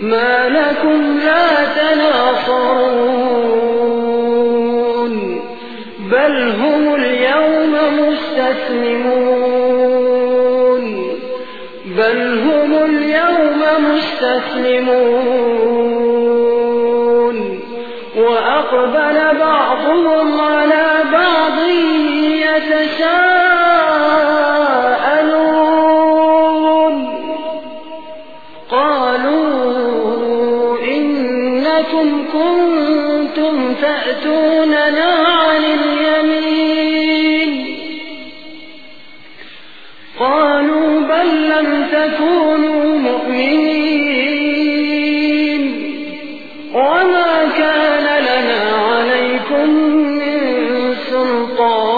ما لكم لا تناصرون بل هم اليوم مستسلمون. بل هم اليوم مستسلمون. وأقبل بعضهم على تأتوننا عن اليمين. قالوا بل لم تكونوا مؤمنين. وما كان لنا عليكم من سلطان.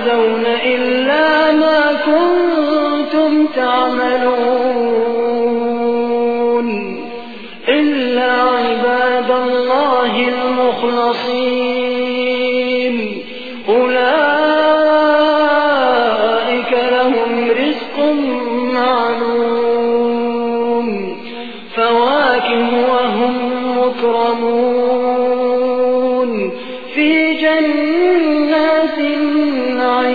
تجزون إلا ما كنتم تعملون إلا عباد الله المخلصين أولئك لهم رزق معلوم فواكه وهم مكرمون في جنات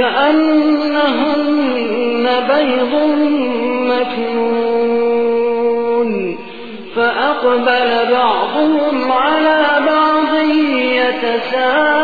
كأنهن بيض مكنون. فأقبل بعضهم على بعض يتساءلون